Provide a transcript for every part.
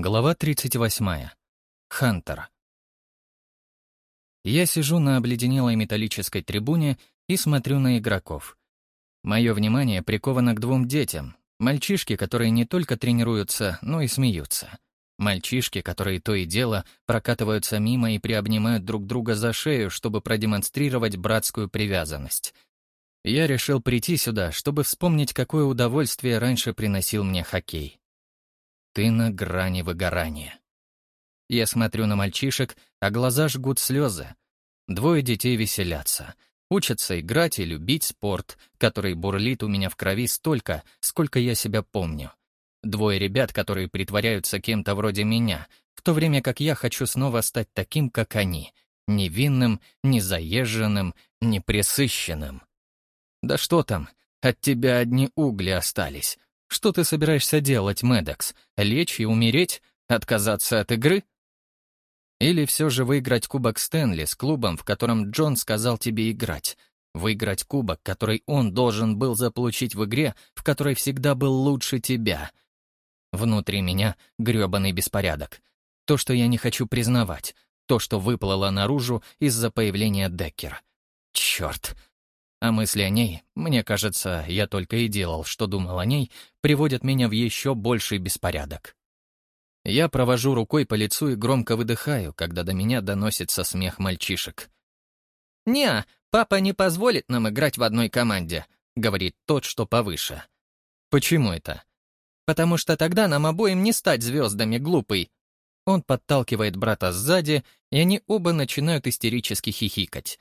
Глава 38. Хантер. Я сижу на обледенелой металлической трибуне и смотрю на игроков. Мое внимание приковано к двум детям. Мальчишки, которые не только тренируются, но и смеются. Мальчишки, которые то и дело прокатываются мимо и приобнимают друг друга за шею, чтобы продемонстрировать братскую привязанность. Я решил прийти сюда, чтобы вспомнить, какое удовольствие раньше приносил мне хоккей. Ты на грани выгорания. Я смотрю на мальчишек, а глаза жгут слезы. Двое детей веселятся. Учатся играть и любить спорт, который бурлит у меня в крови столько, сколько я себя помню. Двое ребят, которые притворяются кем-то вроде меня, в то время как я хочу снова стать таким, как они. Невинным, незаезженным, непресыщенным. Да что там, от тебя одни угли остались. Что ты собираешься делать, Медекс? Лечь и умереть? Отказаться от игры? Или все же выиграть Кубок Стэнли с клубом, в котором Джон сказал тебе играть? Выиграть кубок, который он должен был заполучить в игре, в которой всегда был лучше тебя. Внутри меня грёбаный беспорядок. То, что я не хочу признавать. То, что выплыло наружу из-за появления Деккера. Черт, а мысли о ней, мне кажется, я только и делал, что думал о ней, приводят меня в еще больший беспорядок. Я провожу рукой по лицу и громко выдыхаю, когда до меня доносится смех мальчишек. «Не, папа не позволит нам играть в одной команде», — говорит тот, что повыше. «Почему это?» «Потому что тогда нам обоим не стать звездами, глупый». Он подталкивает брата сзади, и они оба начинают истерически хихикать.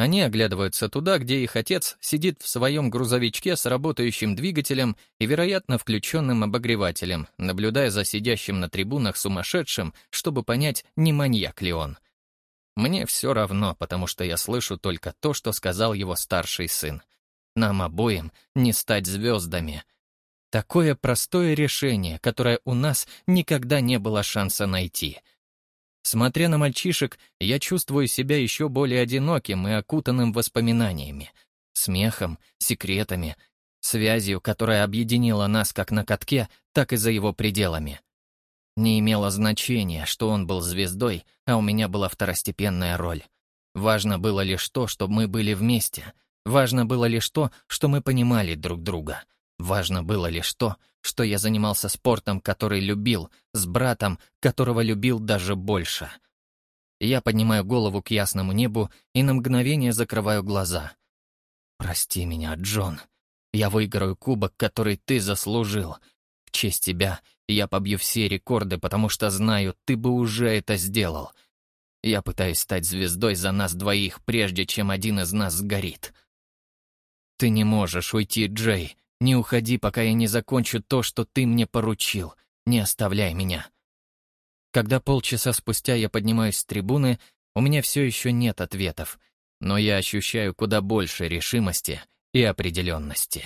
Они оглядываются туда, где их отец сидит в своем грузовичке с работающим двигателем и, вероятно, включенным обогревателем, наблюдая за сидящим на трибунах сумасшедшим, чтобы понять, не маньяк ли он. Мне все равно, потому что я слышу только то, что сказал его старший сын. Нам обоим не стать звездами. Такое простое решение, которое у нас никогда не было шанса найти — Смотря на мальчишек, я чувствую себя еще более одиноким и окутанным воспоминаниями, смехом, секретами, связью, которая объединила нас как на катке, так и за его пределами. Не имело значения, что он был звездой, а у меня была второстепенная роль. Важно было лишь то, что мы были вместе. Важно было лишь то, что мы понимали друг друга — Важно было лишь то, что я занимался спортом, который любил, с братом, которого любил даже больше. Я поднимаю голову к ясному небу и на мгновение закрываю глаза. «Прости меня, Джон. Я выиграю кубок, который ты заслужил. В честь тебя я побью все рекорды, потому что знаю, ты бы уже это сделал. Я пытаюсь стать звездой за нас двоих, прежде чем один из нас сгорит. Ты не можешь уйти, Джей. Не уходи, пока я не закончу то, что ты мне поручил. Не оставляй меня. Когда полчаса спустя я поднимаюсь с трибуны, у меня все еще нет ответов, но я ощущаю куда больше решимости и определенности.